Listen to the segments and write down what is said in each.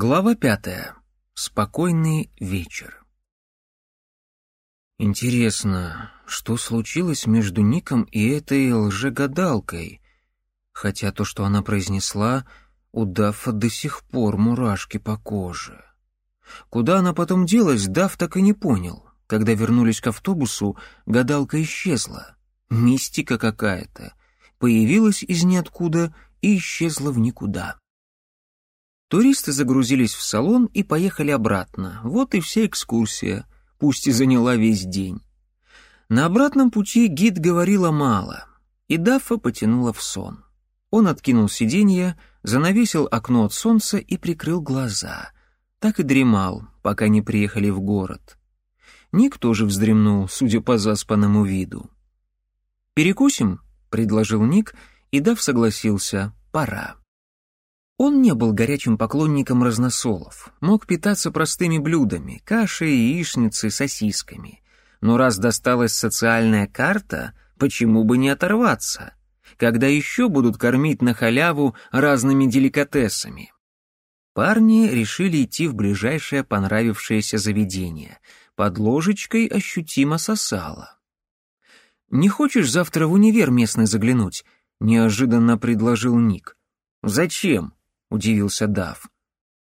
Глава пятая. Спокойный вечер. Интересно, что случилось между Ником и этой лжегадалкой? Хотя то, что она произнесла, у Даффа до сих пор мурашки по коже. Куда она потом делась, Дафф так и не понял. Когда вернулись к автобусу, гадалка исчезла. Мистика какая-то. Появилась из ниоткуда и исчезла в никуда. Туристы загрузились в салон и поехали обратно. Вот и вся экскурсия, пусть и заняла весь день. На обратном пути гид говорила мало, и Даффа потянула в сон. Он откинул сиденье, занавесил окно от солнца и прикрыл глаза. Так и дремал, пока не приехали в город. Ник тоже вздремнул, судя по заспанному виду. «Перекусим?» — предложил Ник, и Дав согласился. «Пора». Он не был горячим поклонником разносолов, мог питаться простыми блюдами, кашей, яичницей, сосисками. Но раз досталась социальная карта, почему бы не оторваться? Когда еще будут кормить на халяву разными деликатесами? Парни решили идти в ближайшее понравившееся заведение — под ложечкой ощутимо сосало. «Не хочешь завтра в универ местный заглянуть?» — неожиданно предложил Ник. «Зачем?» — удивился Дав.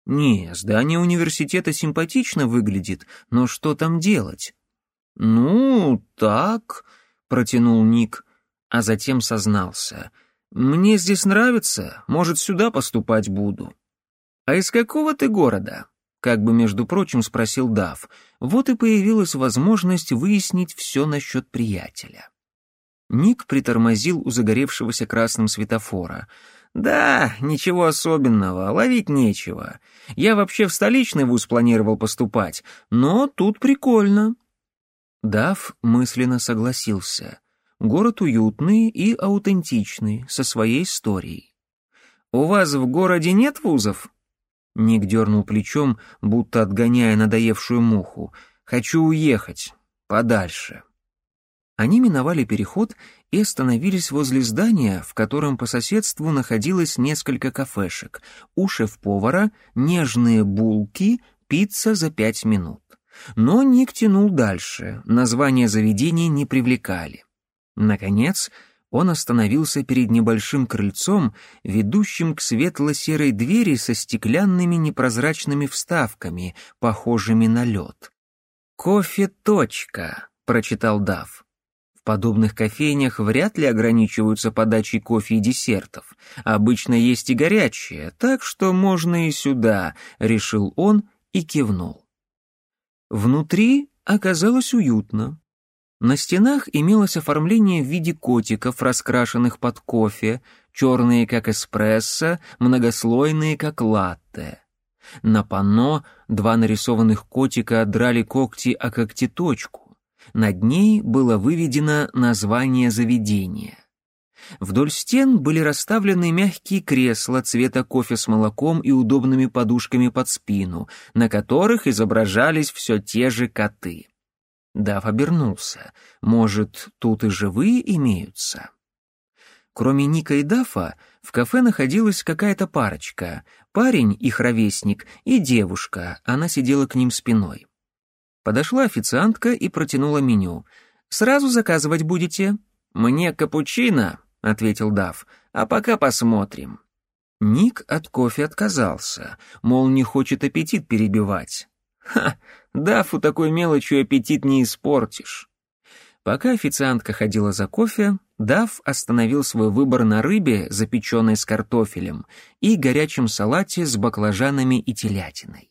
«Не, здание университета симпатично выглядит, но что там делать?» «Ну, так», — протянул Ник, а затем сознался. «Мне здесь нравится, может, сюда поступать буду». «А из какого ты города?» Как бы, между прочим, спросил Дав. Вот и появилась возможность выяснить все насчет приятеля. Ник притормозил у загоревшегося красным светофора. «Да, ничего особенного, ловить нечего. Я вообще в столичный вуз планировал поступать, но тут прикольно». Дав мысленно согласился. Город уютный и аутентичный, со своей историей. «У вас в городе нет вузов?» Ник дернул плечом, будто отгоняя надоевшую муху. «Хочу уехать. Подальше». Они миновали переход и остановились возле здания, в котором по соседству находилось несколько кафешек. У шеф-повара нежные булки, пицца за пять минут. Но Ник тянул дальше, названия заведений не привлекали. Наконец, он остановился перед небольшим крыльцом, ведущим к светло-серой двери со стеклянными непрозрачными вставками, похожими на лед. «Кофе. Точка», — прочитал Дав. Подобных кофейнях вряд ли ограничиваются подачей кофе и десертов. Обычно есть и горячее, так что можно и сюда, решил он и кивнул. Внутри оказалось уютно. На стенах имелось оформление в виде котиков, раскрашенных под кофе, черные как эспрессо, многослойные как латте. На панно два нарисованных котика драли когти о когтеточку. Над ней было выведено название заведения. Вдоль стен были расставлены мягкие кресла цвета кофе с молоком и удобными подушками под спину, на которых изображались все те же коты. Дав обернулся. Может, тут и живые имеются? Кроме Ника и Дафа, в кафе находилась какая-то парочка. Парень, их ровесник, и девушка, она сидела к ним спиной. Подошла официантка и протянула меню. «Сразу заказывать будете?» «Мне капучино», — ответил Дав, — «а пока посмотрим». Ник от кофе отказался, мол, не хочет аппетит перебивать. Ха, Дафу такой мелочью аппетит не испортишь. Пока официантка ходила за кофе, Даф остановил свой выбор на рыбе, запеченной с картофелем, и горячем салате с баклажанами и телятиной.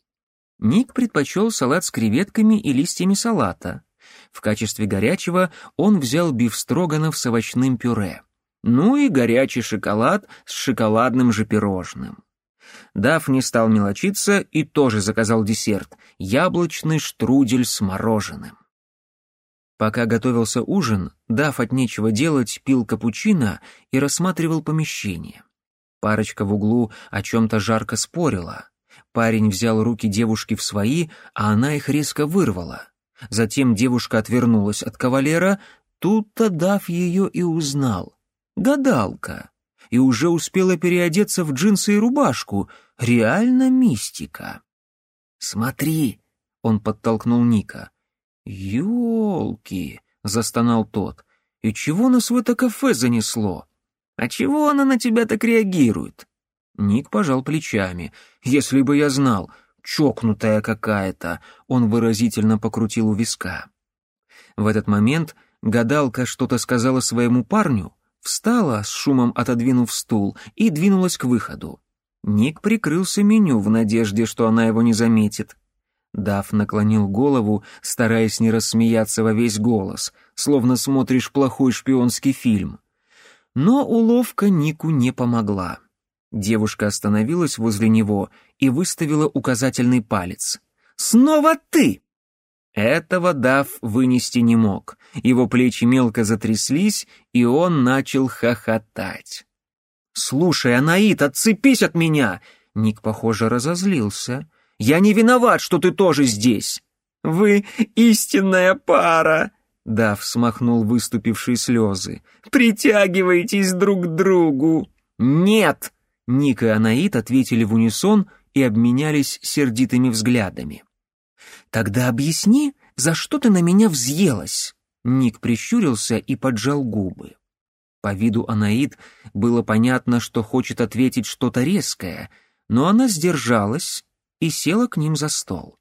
Ник предпочел салат с креветками и листьями салата. В качестве горячего он взял бифстроганов с овощным пюре. Ну и горячий шоколад с шоколадным же пирожным. Дав не стал мелочиться и тоже заказал десерт — яблочный штрудель с мороженым. Пока готовился ужин, Дав от нечего делать пил капучино и рассматривал помещение. Парочка в углу о чем-то жарко спорила. Парень взял руки девушки в свои, а она их резко вырвала. Затем девушка отвернулась от кавалера, тут-то Дав ее и узнал. Гадалка и уже успела переодеться в джинсы и рубашку. реально мистика. «Смотри!» — он подтолкнул Ника. «Елки!» — застонал тот. «И чего нас в это кафе занесло? А чего она на тебя так реагирует?» Ник пожал плечами. «Если бы я знал, чокнутая какая-то!» Он выразительно покрутил у виска. В этот момент гадалка что-то сказала своему парню, встала, с шумом отодвинув стул, и двинулась к выходу. Ник прикрылся меню в надежде, что она его не заметит. Дав наклонил голову, стараясь не рассмеяться во весь голос, словно смотришь плохой шпионский фильм. Но уловка Нику не помогла. Девушка остановилась возле него и выставила указательный палец. «Снова ты!» Этого Дав вынести не мог. Его плечи мелко затряслись, и он начал хохотать. «Слушай, Анаит, отцепись от меня!» Ник, похоже, разозлился. «Я не виноват, что ты тоже здесь!» «Вы истинная пара!» Дав смахнул выступившие слезы. «Притягивайтесь друг к другу!» «Нет!» Ник и Анаит ответили в унисон и обменялись сердитыми взглядами. «Тогда объясни, за что ты на меня взъелась?» Ник прищурился и поджал губы. По виду Анаид было понятно, что хочет ответить что-то резкое, но она сдержалась и села к ним за стол.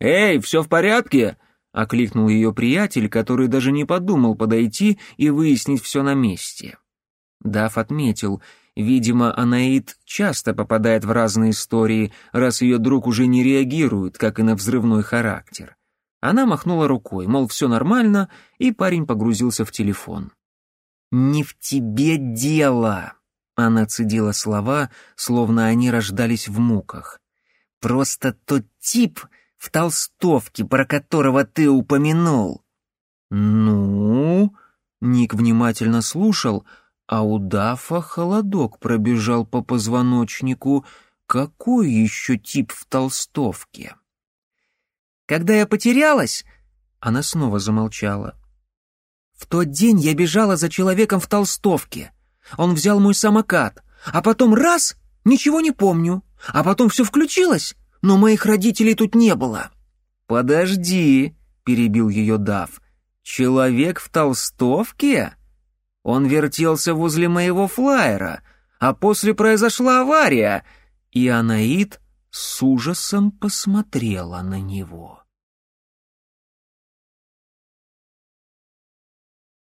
«Эй, все в порядке?» — окликнул ее приятель, который даже не подумал подойти и выяснить все на месте. Даф отметил, видимо, Анаид часто попадает в разные истории, раз ее друг уже не реагирует, как и на взрывной характер. Она махнула рукой, мол, все нормально, и парень погрузился в телефон. «Не в тебе дело!» Она цедила слова, словно они рождались в муках. «Просто тот тип в толстовке, про которого ты упомянул». «Ну?» Ник внимательно слушал, а у Дафа холодок пробежал по позвоночнику. «Какой еще тип в толстовке?» «Когда я потерялась...» Она снова замолчала. В тот день я бежала за человеком в толстовке. Он взял мой самокат, а потом раз — ничего не помню, а потом все включилось, но моих родителей тут не было». «Подожди», — перебил ее Дав, — «человек в толстовке?» Он вертелся возле моего флайера, а после произошла авария, и Анаит с ужасом посмотрела на него.